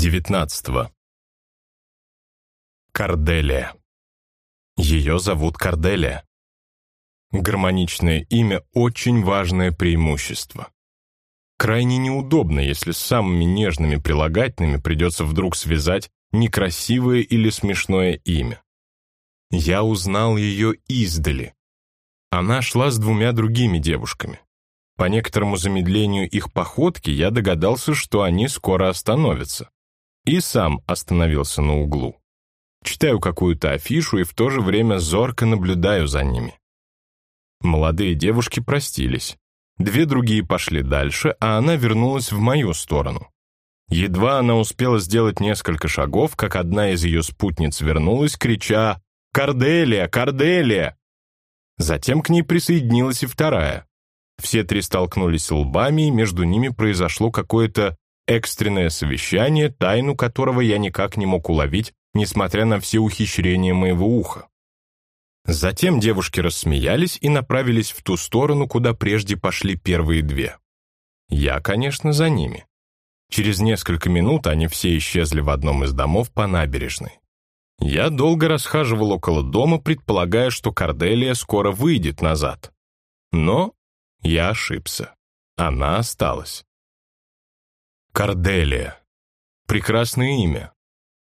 19. Карделия. Ее зовут Карделия. Гармоничное имя – очень важное преимущество. Крайне неудобно, если с самыми нежными прилагательными придется вдруг связать некрасивое или смешное имя. Я узнал ее издали. Она шла с двумя другими девушками. По некоторому замедлению их походки я догадался, что они скоро остановятся. И сам остановился на углу. Читаю какую-то афишу и в то же время зорко наблюдаю за ними. Молодые девушки простились. Две другие пошли дальше, а она вернулась в мою сторону. Едва она успела сделать несколько шагов, как одна из ее спутниц вернулась, крича «Корделия! Корделия!». Затем к ней присоединилась и вторая. Все три столкнулись лбами, и между ними произошло какое-то экстренное совещание, тайну которого я никак не мог уловить, несмотря на все ухищрения моего уха. Затем девушки рассмеялись и направились в ту сторону, куда прежде пошли первые две. Я, конечно, за ними. Через несколько минут они все исчезли в одном из домов по набережной. Я долго расхаживал около дома, предполагая, что Корделия скоро выйдет назад. Но я ошибся. Она осталась. Корделия. Прекрасное имя.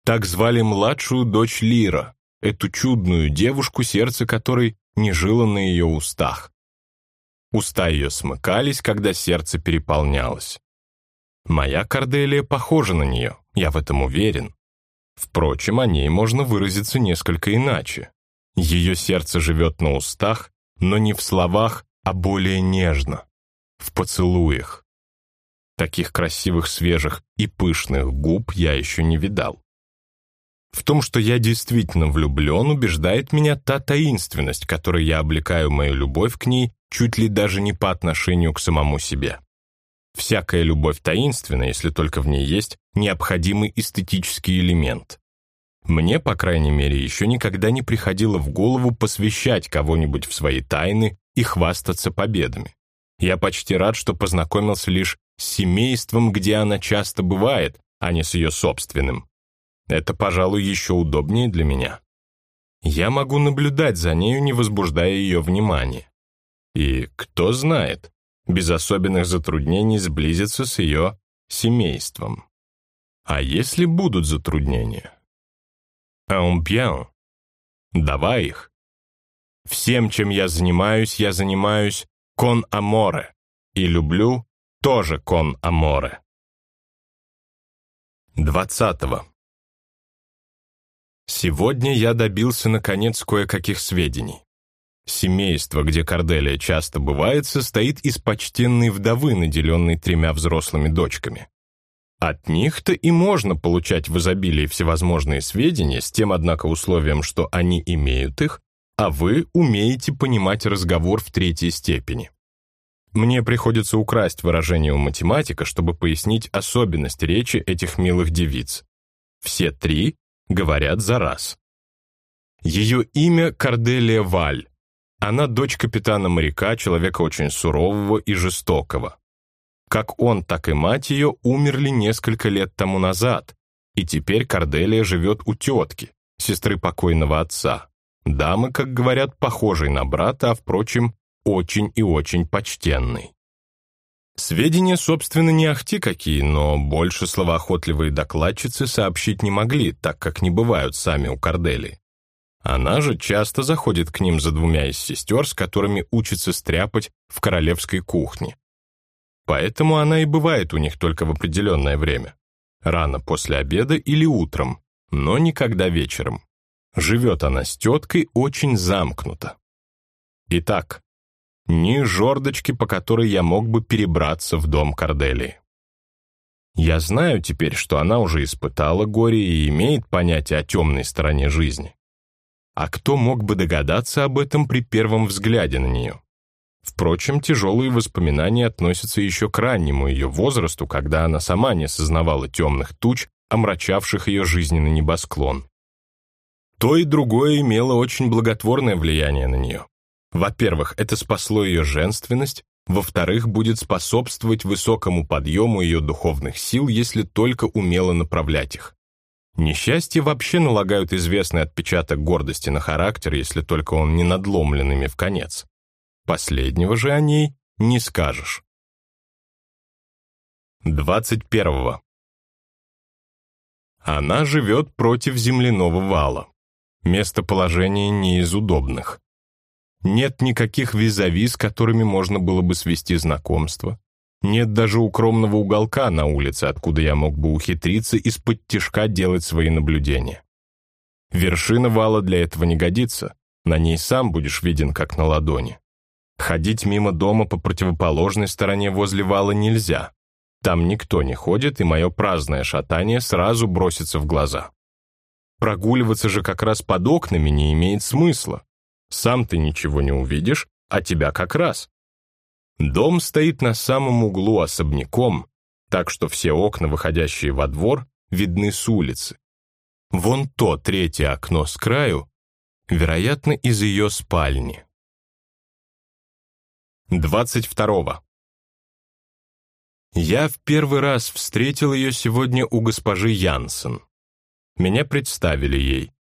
Так звали младшую дочь Лира, эту чудную девушку, сердце которой не жило на ее устах. Уста ее смыкались, когда сердце переполнялось. Моя Корделия похожа на нее, я в этом уверен. Впрочем, о ней можно выразиться несколько иначе. Ее сердце живет на устах, но не в словах, а более нежно, в поцелуях. Таких красивых, свежих и пышных губ я еще не видал. В том, что я действительно влюблен, убеждает меня та таинственность, которой я облекаю мою любовь к ней, чуть ли даже не по отношению к самому себе. Всякая любовь таинственна, если только в ней есть необходимый эстетический элемент. Мне, по крайней мере, еще никогда не приходило в голову посвящать кого-нибудь в свои тайны и хвастаться победами. Я почти рад, что познакомился лишь семейством, где она часто бывает, а не с ее собственным. Это, пожалуй, еще удобнее для меня. Я могу наблюдать за нею, не возбуждая ее внимания. И, кто знает, без особенных затруднений сблизиться с ее семейством. А если будут затруднения? А он пьян. Давай их. Всем, чем я занимаюсь, я занимаюсь кон аморе. И люблю тоже кон аморе. Двадцатого. Сегодня я добился, наконец, кое-каких сведений. Семейство, где Корделия часто бывает, состоит из почтенной вдовы, наделенной тремя взрослыми дочками. От них-то и можно получать в изобилии всевозможные сведения, с тем, однако, условием, что они имеют их, а вы умеете понимать разговор в третьей степени. Мне приходится украсть выражение у математика, чтобы пояснить особенность речи этих милых девиц. Все три говорят за раз. Ее имя Корделия Валь. Она дочь капитана моряка, человека очень сурового и жестокого. Как он, так и мать ее умерли несколько лет тому назад, и теперь Корделия живет у тетки, сестры покойного отца. Дамы, как говорят, похожей на брата, а, впрочем, очень и очень почтенной. Сведения, собственно, не ахти какие, но больше словоохотливые докладчицы сообщить не могли, так как не бывают сами у Кордели. Она же часто заходит к ним за двумя из сестер, с которыми учится стряпать в королевской кухне. Поэтому она и бывает у них только в определенное время. Рано после обеда или утром, но никогда вечером. Живет она с теткой очень замкнуто. Итак, ни жердочки, по которой я мог бы перебраться в дом Корделии. Я знаю теперь, что она уже испытала горе и имеет понятие о темной стороне жизни. А кто мог бы догадаться об этом при первом взгляде на нее? Впрочем, тяжелые воспоминания относятся еще к раннему ее возрасту, когда она сама не сознавала темных туч, омрачавших ее жизненный небосклон. То и другое имело очень благотворное влияние на нее. Во-первых, это спасло ее женственность, во-вторых, будет способствовать высокому подъему ее духовных сил, если только умело направлять их. Несчастья вообще налагают известный отпечаток гордости на характер, если только он не надломлен ими в конец. Последнего же о ней не скажешь. 21. Она живет против земляного вала. Местоположение не из удобных. Нет никаких визави, с которыми можно было бы свести знакомство. Нет даже укромного уголка на улице, откуда я мог бы ухитриться из-под тишка делать свои наблюдения. Вершина вала для этого не годится, на ней сам будешь виден, как на ладони. Ходить мимо дома по противоположной стороне возле вала нельзя. Там никто не ходит, и мое праздное шатание сразу бросится в глаза. Прогуливаться же как раз под окнами не имеет смысла. Сам ты ничего не увидишь, а тебя как раз. Дом стоит на самом углу особняком, так что все окна, выходящие во двор, видны с улицы. Вон то третье окно с краю, вероятно, из ее спальни. 22. Я в первый раз встретил ее сегодня у госпожи Янсен. Меня представили ей.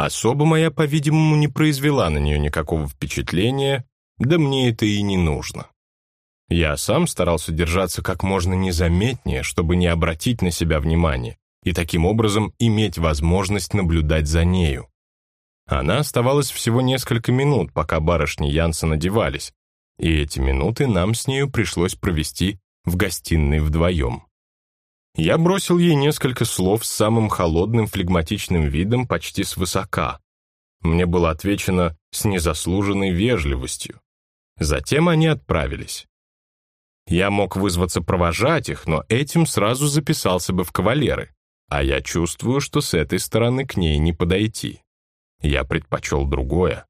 Особо моя, по-видимому, не произвела на нее никакого впечатления, да мне это и не нужно. Я сам старался держаться как можно незаметнее, чтобы не обратить на себя внимание, и таким образом иметь возможность наблюдать за нею. Она оставалась всего несколько минут, пока барышни Янсен одевались, и эти минуты нам с нею пришлось провести в гостиной вдвоем. Я бросил ей несколько слов с самым холодным флегматичным видом почти свысока. Мне было отвечено с незаслуженной вежливостью. Затем они отправились. Я мог вызваться провожать их, но этим сразу записался бы в кавалеры, а я чувствую, что с этой стороны к ней не подойти. Я предпочел другое.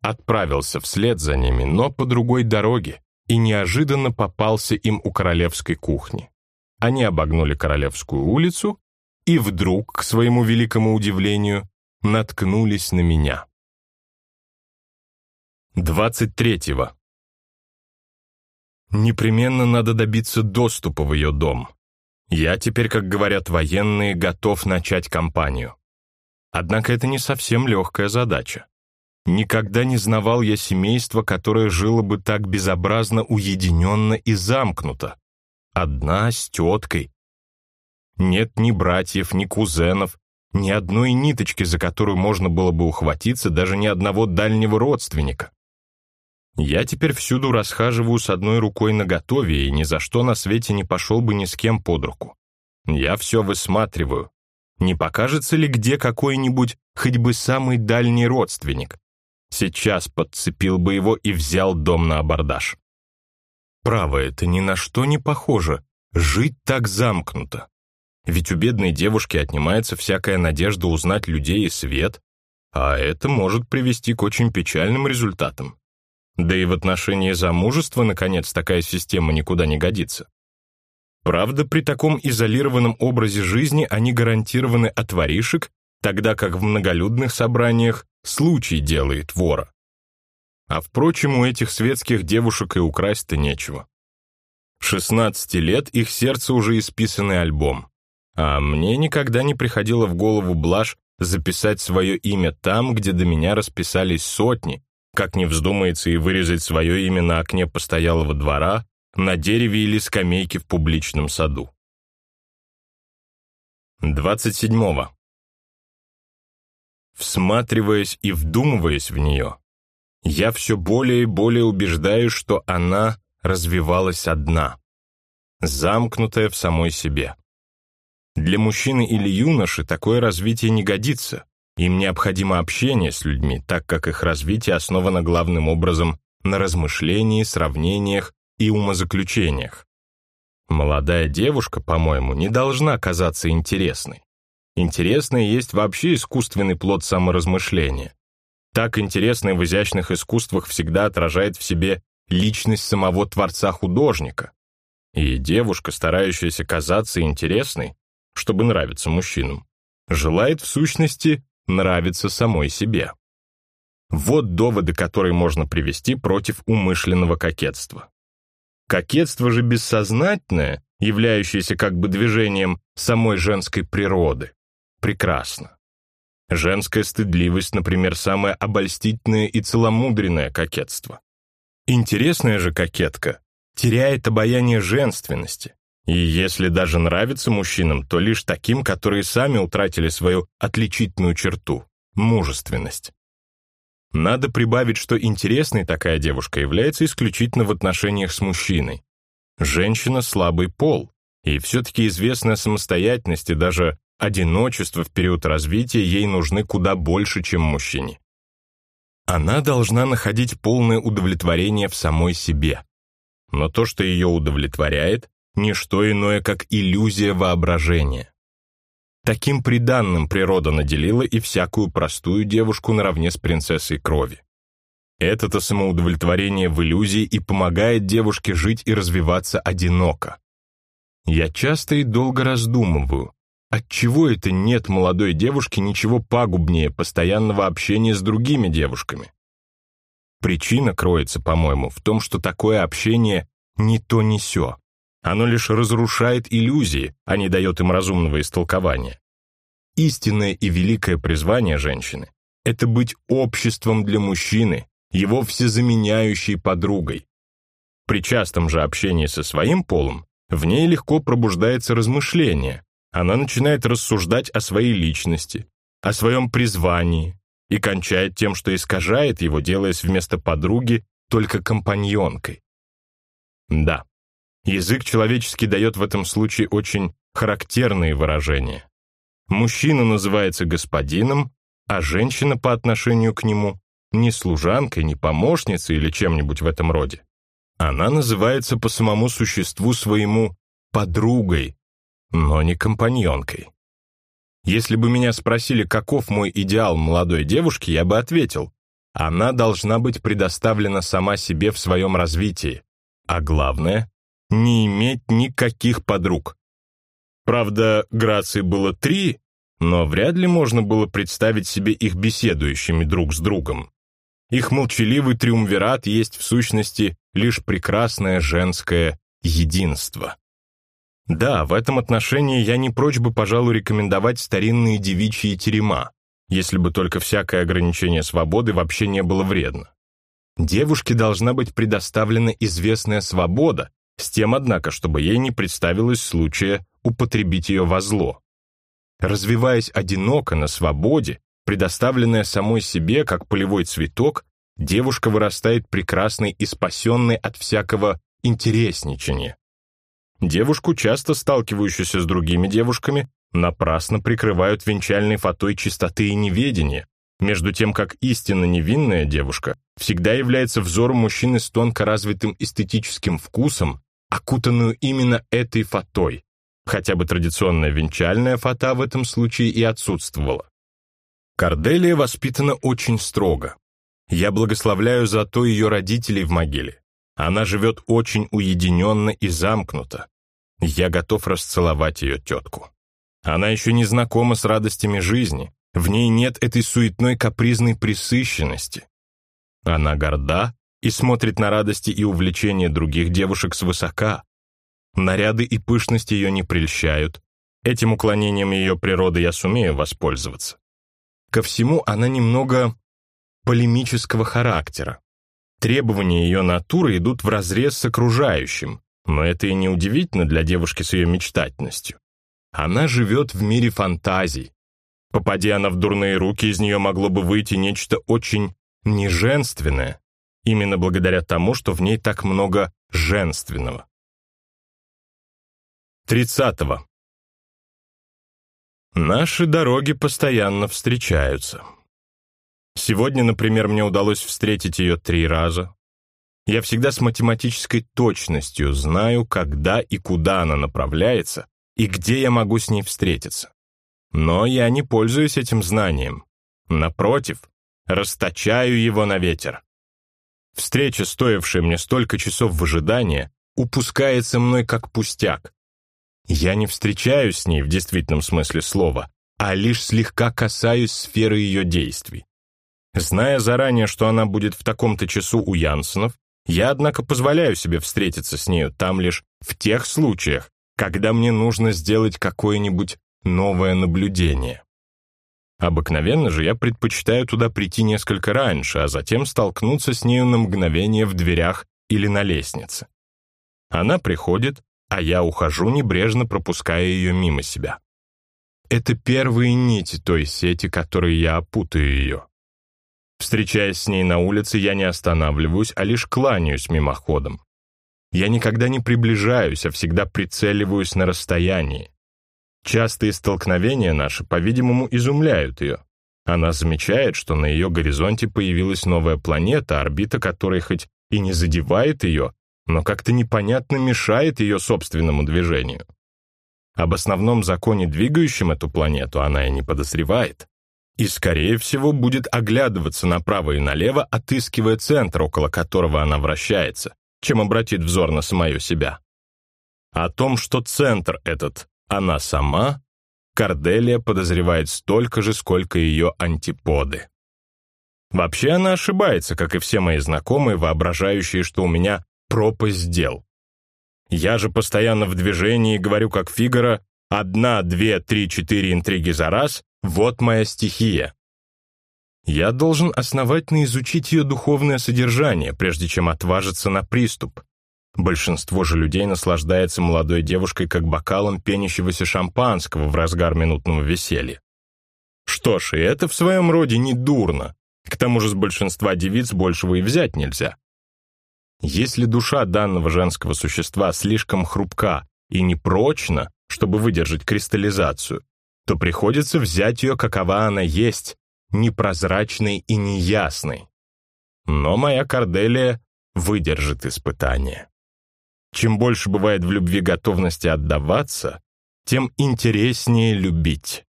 Отправился вслед за ними, но по другой дороге, и неожиданно попался им у королевской кухни. Они обогнули Королевскую улицу и вдруг, к своему великому удивлению, наткнулись на меня. 23-го. Непременно надо добиться доступа в ее дом. Я теперь, как говорят военные, готов начать кампанию. Однако это не совсем легкая задача. Никогда не знавал я семейства, которое жило бы так безобразно уединенно и замкнуто. Одна с теткой. Нет ни братьев, ни кузенов, ни одной ниточки, за которую можно было бы ухватиться, даже ни одного дальнего родственника. Я теперь всюду расхаживаю с одной рукой наготове и ни за что на свете не пошел бы ни с кем под руку. Я все высматриваю. Не покажется ли где какой-нибудь, хоть бы самый дальний родственник? Сейчас подцепил бы его и взял дом на абордаж. Право, это ни на что не похоже. Жить так замкнуто. Ведь у бедной девушки отнимается всякая надежда узнать людей и свет, а это может привести к очень печальным результатам. Да и в отношении замужества, наконец, такая система никуда не годится. Правда, при таком изолированном образе жизни они гарантированы от воришек, тогда как в многолюдных собраниях случай делает вора. А впрочем, у этих светских девушек и украсть-то нечего. 16 лет их сердце уже исписанный альбом. А мне никогда не приходило в голову блажь записать свое имя там, где до меня расписались сотни, как не вздумается и вырезать свое имя на окне постоялого двора, на дереве или скамейке в публичном саду. 27. Всматриваясь и вдумываясь в нее, я все более и более убеждаюсь, что она развивалась одна, замкнутая в самой себе. Для мужчины или юноши такое развитие не годится. Им необходимо общение с людьми, так как их развитие основано главным образом на размышлении, сравнениях и умозаключениях. Молодая девушка, по-моему, не должна казаться интересной. Интересное есть вообще искусственный плод саморазмышления. Так интересное в изящных искусствах всегда отражает в себе личность самого творца-художника. И девушка, старающаяся казаться интересной, чтобы нравиться мужчинам, желает в сущности нравиться самой себе. Вот доводы, которые можно привести против умышленного кокетства. Кокетство же бессознательное, являющееся как бы движением самой женской природы. Прекрасно. Женская стыдливость, например, самое обольстительное и целомудренное кокетство. Интересная же кокетка теряет обаяние женственности, и если даже нравится мужчинам, то лишь таким, которые сами утратили свою отличительную черту — мужественность. Надо прибавить, что интересной такая девушка является исключительно в отношениях с мужчиной. Женщина — слабый пол, и все-таки известная самостоятельность и даже одиночество в период развития ей нужны куда больше, чем мужчине. Она должна находить полное удовлетворение в самой себе. Но то, что ее удовлетворяет, не что иное, как иллюзия воображения. Таким приданным природа наделила и всякую простую девушку наравне с принцессой крови. Это-то самоудовлетворение в иллюзии и помогает девушке жить и развиваться одиноко. Я часто и долго раздумываю, отчего это нет молодой девушки ничего пагубнее постоянного общения с другими девушками. Причина кроется, по-моему, в том, что такое общение не то не сё. Оно лишь разрушает иллюзии, а не дает им разумного истолкования. Истинное и великое призвание женщины — это быть обществом для мужчины, его всезаменяющей подругой. При частом же общении со своим полом в ней легко пробуждается размышление, она начинает рассуждать о своей личности, о своем призвании и кончает тем, что искажает его, делаясь вместо подруги только компаньонкой. Да, язык человеческий дает в этом случае очень характерные выражения. Мужчина называется господином, а женщина по отношению к нему не служанкой, не помощницей или чем-нибудь в этом роде. Она называется по самому существу своему подругой, но не компаньонкой. Если бы меня спросили, каков мой идеал молодой девушки, я бы ответил, она должна быть предоставлена сама себе в своем развитии, а главное, не иметь никаких подруг. Правда, Грации было три, но вряд ли можно было представить себе их беседующими друг с другом. Их молчаливый триумвират есть в сущности лишь прекрасное женское единство. Да, в этом отношении я не прочь бы, пожалуй, рекомендовать старинные девичьи терема, если бы только всякое ограничение свободы вообще не было вредно. Девушке должна быть предоставлена известная свобода, с тем, однако, чтобы ей не представилось случая употребить ее во зло. Развиваясь одиноко на свободе, предоставленная самой себе, как полевой цветок, девушка вырастает прекрасной и спасенной от всякого интересничания. Девушку, часто сталкивающуюся с другими девушками, напрасно прикрывают венчальной фатой чистоты и неведения, между тем как истинно невинная девушка всегда является взором мужчины с тонко развитым эстетическим вкусом, окутанную именно этой фатой, хотя бы традиционная венчальная фата в этом случае и отсутствовала. Корделия воспитана очень строго. Я благословляю за то ее родителей в могиле. Она живет очень уединенно и замкнуто. Я готов расцеловать ее тетку. Она еще не знакома с радостями жизни, в ней нет этой суетной капризной присыщенности. Она горда и смотрит на радости и увлечения других девушек свысока. Наряды и пышность ее не прельщают. Этим уклонением ее природы я сумею воспользоваться. Ко всему она немного полемического характера. Требования ее натуры идут вразрез с окружающим, но это и не удивительно для девушки с ее мечтательностью. Она живет в мире фантазий. Попадя она в дурные руки, из нее могло бы выйти нечто очень неженственное, именно благодаря тому, что в ней так много женственного. Тридцатого. Наши дороги постоянно встречаются. Сегодня, например, мне удалось встретить ее три раза. Я всегда с математической точностью знаю, когда и куда она направляется, и где я могу с ней встретиться. Но я не пользуюсь этим знанием. Напротив, расточаю его на ветер. Встреча, стоившая мне столько часов в ожидании, упускается мной как пустяк. Я не встречаюсь с ней в действительном смысле слова, а лишь слегка касаюсь сферы ее действий. Зная заранее, что она будет в таком-то часу у Янсенов, Я, однако, позволяю себе встретиться с нею там лишь в тех случаях, когда мне нужно сделать какое-нибудь новое наблюдение. Обыкновенно же я предпочитаю туда прийти несколько раньше, а затем столкнуться с нею на мгновение в дверях или на лестнице. Она приходит, а я ухожу, небрежно пропуская ее мимо себя. Это первые нити той сети, которые я опутаю ее. Встречаясь с ней на улице, я не останавливаюсь, а лишь кланяюсь мимоходом. Я никогда не приближаюсь, а всегда прицеливаюсь на расстоянии. Частые столкновения наши, по-видимому, изумляют ее. Она замечает, что на ее горизонте появилась новая планета, орбита которой хоть и не задевает ее, но как-то непонятно мешает ее собственному движению. Об основном законе, двигающем эту планету, она и не подозревает. И, скорее всего, будет оглядываться направо и налево, отыскивая центр, около которого она вращается, чем обратит взор на самое себя. О том, что центр этот она сама, Корделия подозревает столько же, сколько ее антиподы. Вообще она ошибается, как и все мои знакомые, воображающие, что у меня пропасть дел. Я же постоянно в движении говорю, как Фигара, одна, две, три, четыре интриги за раз — вот моя стихия. Я должен основательно изучить ее духовное содержание, прежде чем отважиться на приступ. Большинство же людей наслаждается молодой девушкой как бокалом пенящегося шампанского в разгар минутного веселья. Что ж, и это в своем роде не дурно. К тому же с большинства девиц большего и взять нельзя. Если душа данного женского существа слишком хрупка и непрочна, чтобы выдержать кристаллизацию, то приходится взять ее, какова она есть, непрозрачной и неясной. Но моя Корделия выдержит испытание. Чем больше бывает в любви готовности отдаваться, тем интереснее любить.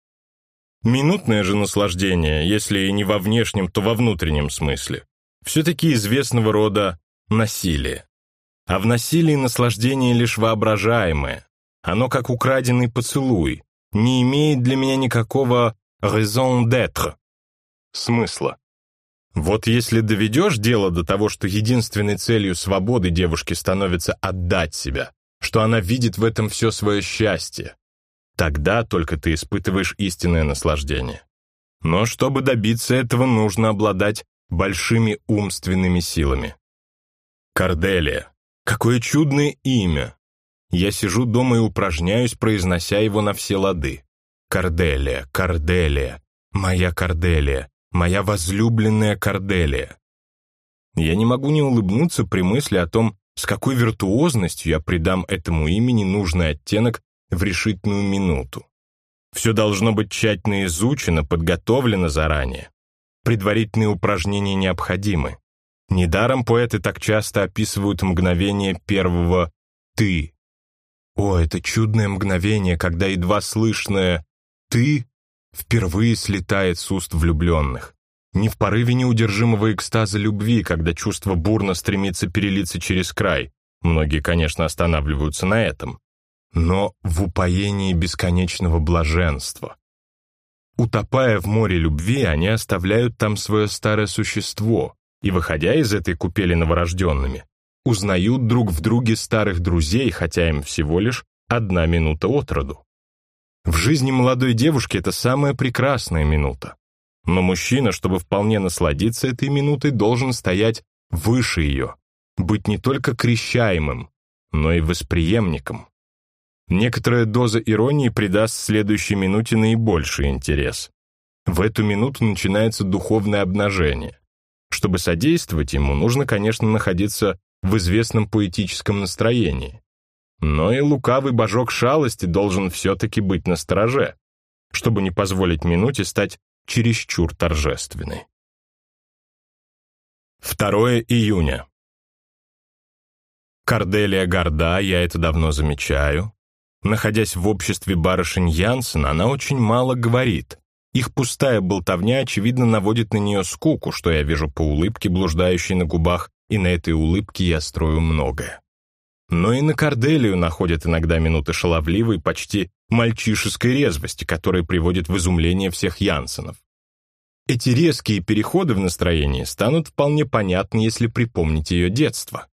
Минутное же наслаждение, если и не во внешнем, то во внутреннем смысле, все-таки известного рода насилие. А в насилии наслаждение лишь воображаемое. Оно как украденный поцелуй, не имеет для меня никакого raison d'être, смысла. Вот если доведешь дело до того, что единственной целью свободы девушки становится отдать себя, что она видит в этом все свое счастье, тогда только ты испытываешь истинное наслаждение. Но чтобы добиться этого, нужно обладать большими умственными силами. Корделия. Какое чудное имя. Я сижу дома и упражняюсь, произнося его на все лады. Корделия, Корделия, моя Корделия моя возлюбленная Корделия. Я не могу не улыбнуться при мысли о том, с какой виртуозностью я придам этому имени нужный оттенок в решительную минуту. Все должно быть тщательно изучено, подготовлено заранее. Предварительные упражнения необходимы. Недаром поэты так часто описывают мгновение первого «ты». О, это чудное мгновение, когда едва слышное «ты» впервые слетает с уст влюбленных. Не в порыве неудержимого экстаза любви, когда чувство бурно стремится перелиться через край. Многие, конечно, останавливаются на этом. Но в упоении бесконечного блаженства. Утопая в море любви, они оставляют там свое старое существо и, выходя из этой купели новорожденными, узнают друг в друге старых друзей, хотя им всего лишь одна минута от роду. В жизни молодой девушки это самая прекрасная минута. Но мужчина, чтобы вполне насладиться этой минутой, должен стоять выше ее, быть не только крещаемым, но и восприемником. Некоторая доза иронии придаст следующей минуте наибольший интерес. В эту минуту начинается духовное обнажение. Чтобы содействовать ему, нужно, конечно, находиться в известном поэтическом настроении. Но и лукавый божок шалости должен все-таки быть на стороже, чтобы не позволить минуте стать чересчур торжественной. 2 июня. Корделия горда, я это давно замечаю. Находясь в обществе барышень Янсен, она очень мало говорит. Их пустая болтовня, очевидно, наводит на нее скуку, что я вижу по улыбке, блуждающей на губах, и на этой улыбке я строю многое. Но и на Корделию находят иногда минуты шаловливой, почти мальчишеской резвости, которая приводит в изумление всех Янсенов. Эти резкие переходы в настроении станут вполне понятны, если припомнить ее детство.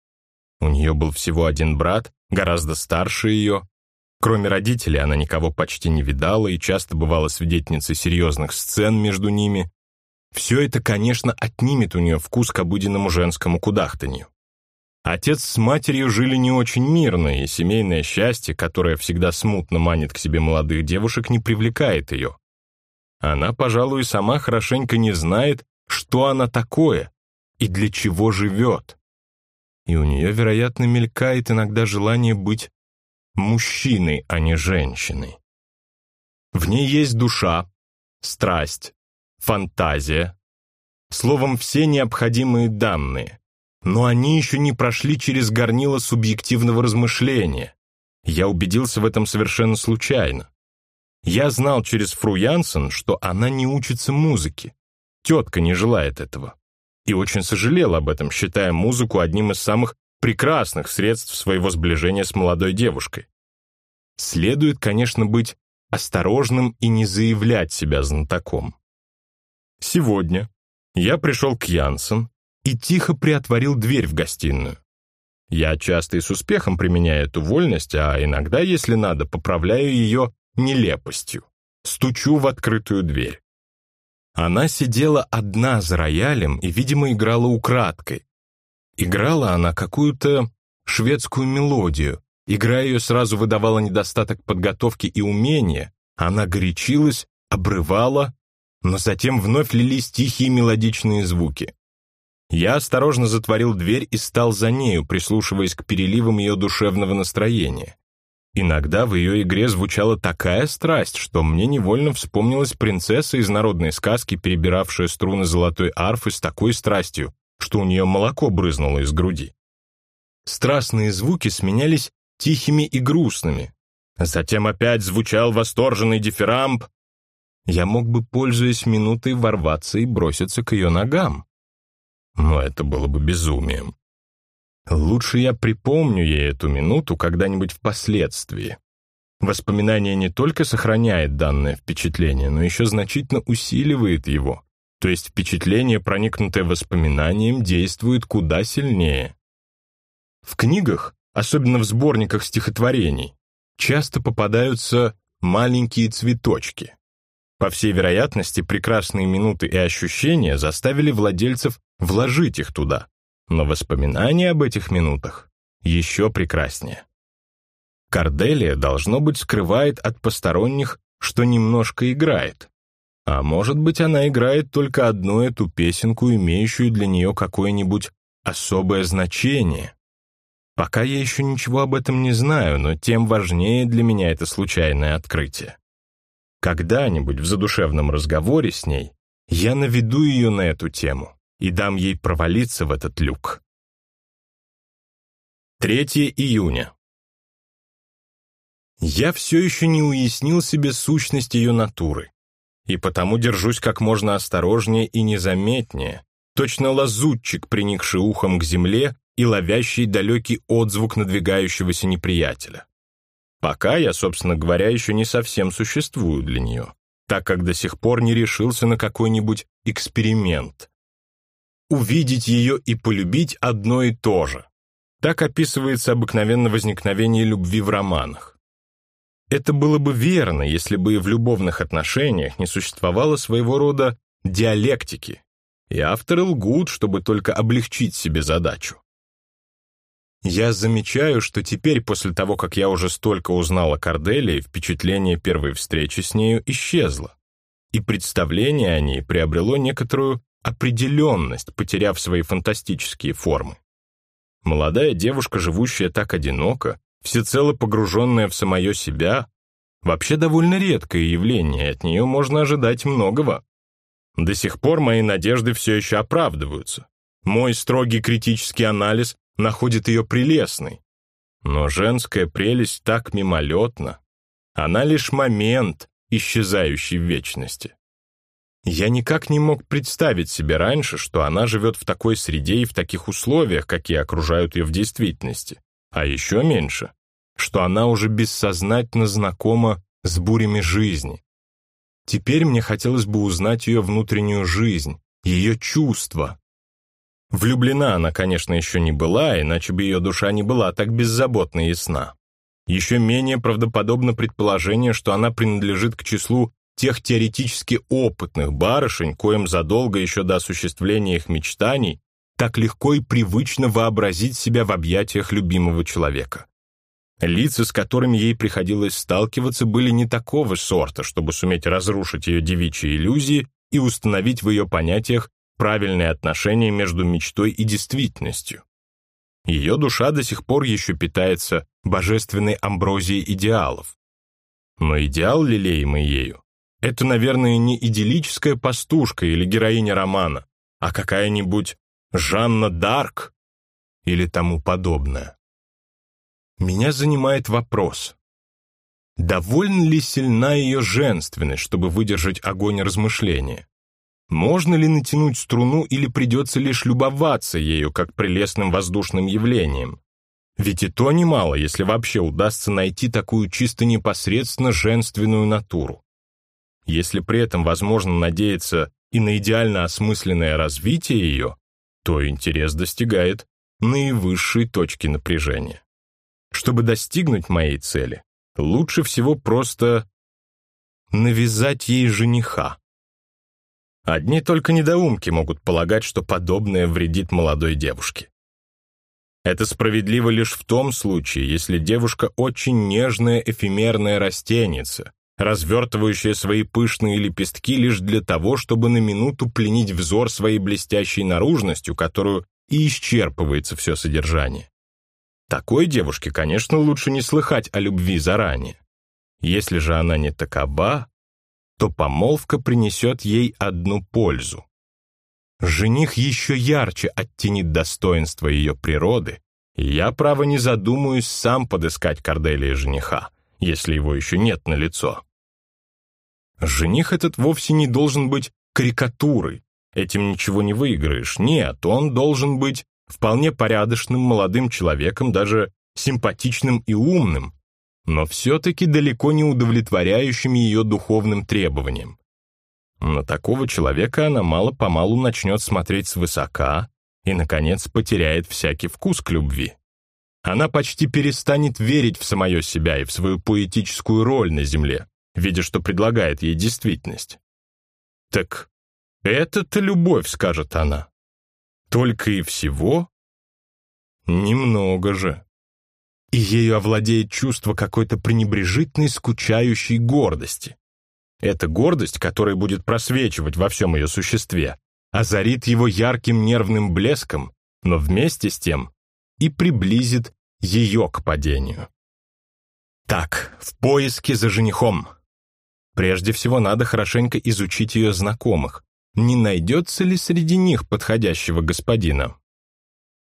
У нее был всего один брат, гораздо старше ее. Кроме родителей она никого почти не видала и часто бывала свидетельницей серьезных сцен между ними. Все это, конечно, отнимет у нее вкус к обыденному женскому кудахтанью. Отец с матерью жили не очень мирно, и семейное счастье, которое всегда смутно манит к себе молодых девушек, не привлекает ее. Она, пожалуй, сама хорошенько не знает, что она такое и для чего живет. И у нее, вероятно, мелькает иногда желание быть мужчиной, а не женщиной. В ней есть душа, страсть, фантазия, словом, все необходимые данные, но они еще не прошли через горнило субъективного размышления. Я убедился в этом совершенно случайно. Я знал через Фру Янсен, что она не учится музыке. Тетка не желает этого. И очень сожалел об этом, считая музыку одним из самых прекрасных средств своего сближения с молодой девушкой. Следует, конечно, быть осторожным и не заявлять себя знатоком. Сегодня я пришел к Янсен и тихо приотворил дверь в гостиную. Я часто и с успехом применяю эту вольность, а иногда, если надо, поправляю ее нелепостью. Стучу в открытую дверь. Она сидела одна за роялем и, видимо, играла украдкой. Играла она какую-то шведскую мелодию. Игра ее сразу выдавала недостаток подготовки и умения. Она горячилась, обрывала, но затем вновь лились тихие мелодичные звуки. Я осторожно затворил дверь и стал за нею, прислушиваясь к переливам ее душевного настроения. Иногда в ее игре звучала такая страсть, что мне невольно вспомнилась принцесса из народной сказки, перебиравшая струны золотой арфы с такой страстью, что у нее молоко брызнуло из груди. Страстные звуки сменялись тихими и грустными. Затем опять звучал восторженный дифирамб. Я мог бы, пользуясь минутой, ворваться и броситься к ее ногам. Но это было бы безумием. Лучше я припомню ей эту минуту когда-нибудь впоследствии. Воспоминание не только сохраняет данное впечатление, но еще значительно усиливает его. То есть впечатление, проникнутое воспоминанием, действует куда сильнее. В книгах, особенно в сборниках стихотворений, часто попадаются маленькие цветочки. По всей вероятности, прекрасные минуты и ощущения заставили владельцев вложить их туда, но воспоминания об этих минутах еще прекраснее. Корделия, должно быть, скрывает от посторонних, что немножко играет. А может быть, она играет только одну эту песенку, имеющую для нее какое-нибудь особое значение. Пока я еще ничего об этом не знаю, но тем важнее для меня это случайное открытие. Когда-нибудь в задушевном разговоре с ней я наведу ее на эту тему и дам ей провалиться в этот люк. 3 июня. Я все еще не уяснил себе сущность ее натуры, и потому держусь как можно осторожнее и незаметнее, точно лазутчик, приникший ухом к земле и ловящий далекий отзвук надвигающегося неприятеля. Пока я, собственно говоря, еще не совсем существую для нее, так как до сих пор не решился на какой-нибудь эксперимент, увидеть ее и полюбить одно и то же. Так описывается обыкновенно возникновение любви в романах. Это было бы верно, если бы и в любовных отношениях не существовало своего рода диалектики, и авторы лгут, чтобы только облегчить себе задачу. Я замечаю, что теперь, после того, как я уже столько узнал о Корделии, впечатление первой встречи с нею исчезло, и представление о ней приобрело некоторую определенность, потеряв свои фантастические формы. Молодая девушка, живущая так одиноко, всецело погруженная в самое себя, вообще довольно редкое явление, от нее можно ожидать многого. До сих пор мои надежды все еще оправдываются. Мой строгий критический анализ находит ее прелестной. Но женская прелесть так мимолетна. Она лишь момент, исчезающий в вечности. Я никак не мог представить себе раньше, что она живет в такой среде и в таких условиях, какие окружают ее в действительности. А еще меньше, что она уже бессознательно знакома с бурями жизни. Теперь мне хотелось бы узнать ее внутреннюю жизнь, ее чувства. Влюблена она, конечно, еще не была, иначе бы ее душа не была так беззаботна и ясна. Еще менее правдоподобно предположение, что она принадлежит к числу тех теоретически опытных барышень, коим задолго еще до осуществления их мечтаний так легко и привычно вообразить себя в объятиях любимого человека. Лица, с которыми ей приходилось сталкиваться, были не такого сорта, чтобы суметь разрушить ее девичьи иллюзии и установить в ее понятиях правильное отношение между мечтой и действительностью. Ее душа до сих пор еще питается божественной амброзией идеалов. Но идеал, лелеемый ею, это, наверное, не идиллическая пастушка или героиня романа, а какая-нибудь Жанна Дарк или тому подобное. Меня занимает вопрос. Довольно ли сильна ее женственность, чтобы выдержать огонь размышления? Можно ли натянуть струну или придется лишь любоваться ею, как прелестным воздушным явлением? Ведь и то немало, если вообще удастся найти такую чисто непосредственно женственную натуру. Если при этом возможно надеяться и на идеально осмысленное развитие ее, то интерес достигает наивысшей точки напряжения. Чтобы достигнуть моей цели, лучше всего просто навязать ей жениха. Одни только недоумки могут полагать, что подобное вредит молодой девушке. Это справедливо лишь в том случае, если девушка очень нежная эфемерная растеница, развертывающая свои пышные лепестки лишь для того, чтобы на минуту пленить взор своей блестящей наружностью, которую и исчерпывается все содержание. Такой девушке, конечно, лучше не слыхать о любви заранее. Если же она не такова, то помолвка принесет ей одну пользу. Жених еще ярче оттенит достоинство ее природы, и я, право, не задумаюсь сам подыскать Корделия жениха, если его еще нет на лицо. Жених этот вовсе не должен быть карикатурой. Этим ничего не выиграешь. Нет, он должен быть вполне порядочным молодым человеком, даже симпатичным и умным, но все-таки далеко не удовлетворяющим ее духовным требованиям. На такого человека она мало-помалу начнет смотреть свысока и, наконец, потеряет всякий вкус к любви. Она почти перестанет верить в самое себя и в свою поэтическую роль на земле, видя, что предлагает ей действительность. «Так это-то любовь», — скажет она. «Только и всего?» «Немного же». И ею овладеет чувство какой-то пренебрежительной, скучающей гордости. Эта гордость, которая будет просвечивать во всем ее существе, озарит его ярким нервным блеском, но вместе с тем и приблизит ее к падению. Так, в поиске за женихом. Прежде всего надо хорошенько изучить ее знакомых. Не найдется ли среди них подходящего господина?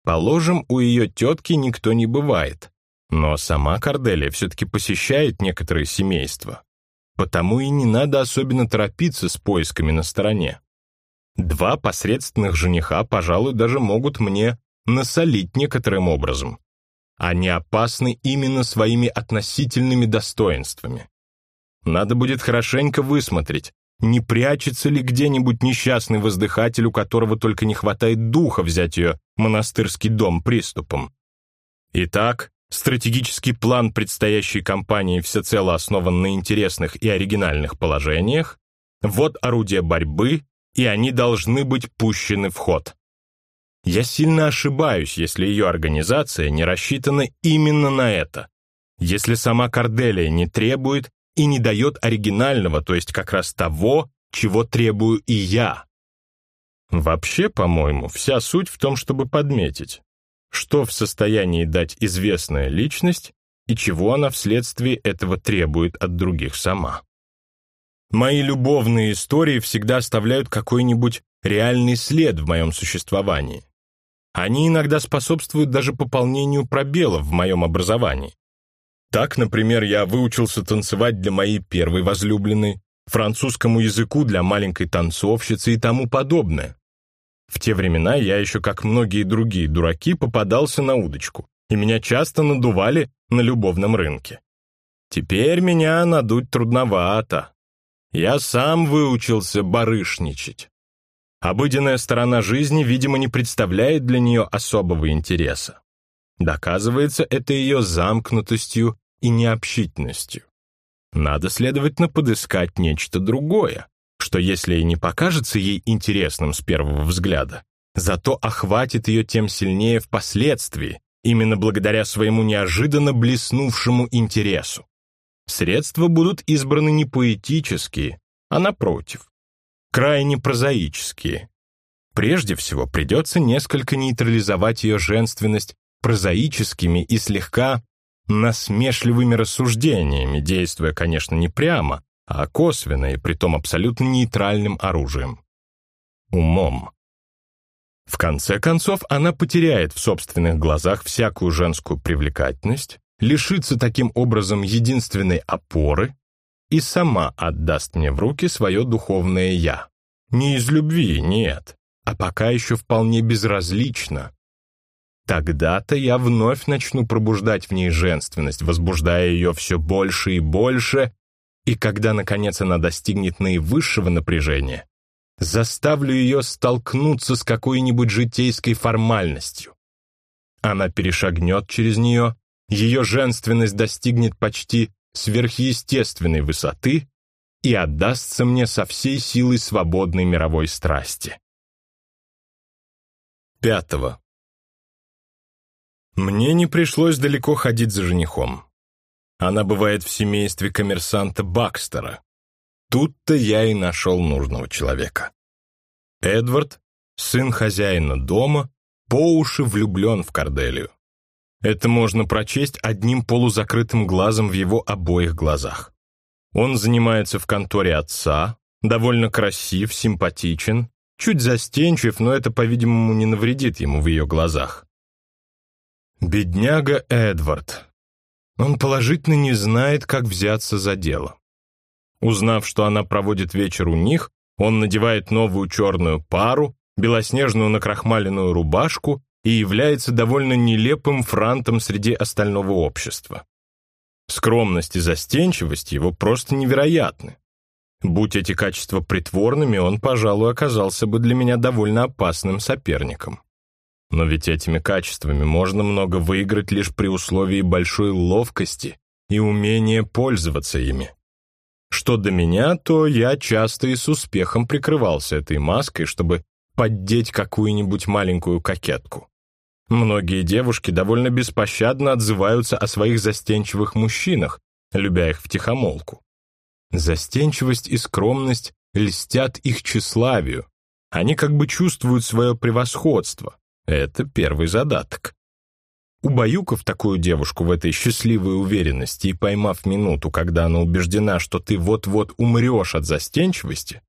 Положим, у ее тетки никто не бывает. Но сама Корделия все-таки посещает некоторые семейства. Потому и не надо особенно торопиться с поисками на стороне. Два посредственных жениха, пожалуй, даже могут мне насолить некоторым образом. Они опасны именно своими относительными достоинствами. Надо будет хорошенько высмотреть, не прячется ли где-нибудь несчастный воздыхатель, у которого только не хватает духа взять ее монастырский дом приступом. Итак, стратегический план предстоящей кампании всецело основан на интересных и оригинальных положениях, вот орудия борьбы, и они должны быть пущены в ход. Я сильно ошибаюсь, если ее организация не рассчитана именно на это. Если сама Корделия не требует и не дает оригинального, то есть как раз того, чего требую и я. Вообще, по-моему, вся суть в том, чтобы подметить, что в состоянии дать известная личность и чего она вследствие этого требует от других сама. Мои любовные истории всегда оставляют какой-нибудь реальный след в моем существовании. Они иногда способствуют даже пополнению пробелов в моем образовании. Так, например, я выучился танцевать для моей первой возлюбленной, французскому языку для маленькой танцовщицы и тому подобное. В те времена я еще, как многие другие дураки, попадался на удочку, и меня часто надували на любовном рынке. Теперь меня надуть трудновато. Я сам выучился барышничать. Обыденная сторона жизни, видимо, не представляет для нее особого интереса. Доказывается это ее замкнутостью и необщительностью. Надо, следовательно, подыскать нечто другое, что, если и не покажется ей интересным с первого взгляда, зато охватит ее тем сильнее впоследствии, именно благодаря своему неожиданно блеснувшему интересу. Средства будут избраны не поэтические, а напротив, крайне прозаические. Прежде всего, придется несколько нейтрализовать ее женственность прозаическими и слегка насмешливыми рассуждениями, действуя, конечно, не прямо, а косвенно и притом абсолютно нейтральным оружием. Умом. В конце концов, она потеряет в собственных глазах всякую женскую привлекательность, лишится таким образом единственной опоры и сама отдаст мне в руки свое духовное «я». Не из любви, нет, а пока еще вполне безразлично, Тогда-то я вновь начну пробуждать в ней женственность, возбуждая ее все больше и больше, и когда, наконец, она достигнет наивысшего напряжения, заставлю ее столкнуться с какой-нибудь житейской формальностью. Она перешагнет через нее, ее женственность достигнет почти сверхъестественной высоты и отдастся мне со всей силой свободной мировой страсти. Пятого. Мне не пришлось далеко ходить за женихом. Она бывает в семействе коммерсанта Бакстера. Тут-то я и нашел нужного человека. Эдвард, сын хозяина дома, по уши влюблен в Корделию. Это можно прочесть одним полузакрытым глазом в его обоих глазах. Он занимается в конторе отца, довольно красив, симпатичен, чуть застенчив, но это, по-видимому, не навредит ему в ее глазах. Бедняга Эдвард. Он положительно не знает, как взяться за дело. Узнав, что она проводит вечер у них, он надевает новую черную пару, белоснежную накрахмаленную рубашку и является довольно нелепым франтом среди остального общества. Скромность и застенчивость его просто невероятны. Будь эти качества притворными, он, пожалуй, оказался бы для меня довольно опасным соперником. Но ведь этими качествами можно много выиграть лишь при условии большой ловкости и умения пользоваться ими. Что до меня, то я часто и с успехом прикрывался этой маской, чтобы поддеть какую-нибудь маленькую кокетку. Многие девушки довольно беспощадно отзываются о своих застенчивых мужчинах, любя их втихомолку. Застенчивость и скромность льстят их тщеславию. Они как бы чувствуют свое превосходство, это первый задаток. Убаюкав такую девушку в этой счастливой уверенности и поймав минуту, когда она убеждена, что ты вот-вот умрешь от застенчивости,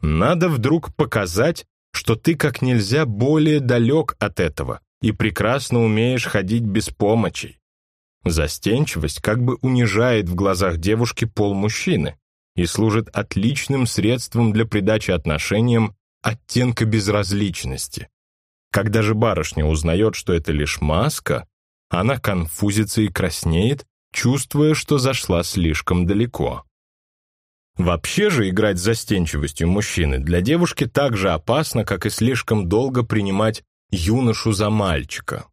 надо вдруг показать, что ты как нельзя более далек от этого и прекрасно умеешь ходить без помощи. Застенчивость как бы унижает в глазах девушки пол мужчины и служит отличным средством для придачи отношениям оттенка безразличности. Когда же барышня узнает, что это лишь маска, она конфузится и краснеет, чувствуя, что зашла слишком далеко. Вообще же играть с застенчивостью мужчины для девушки так же опасно, как и слишком долго принимать юношу за мальчика,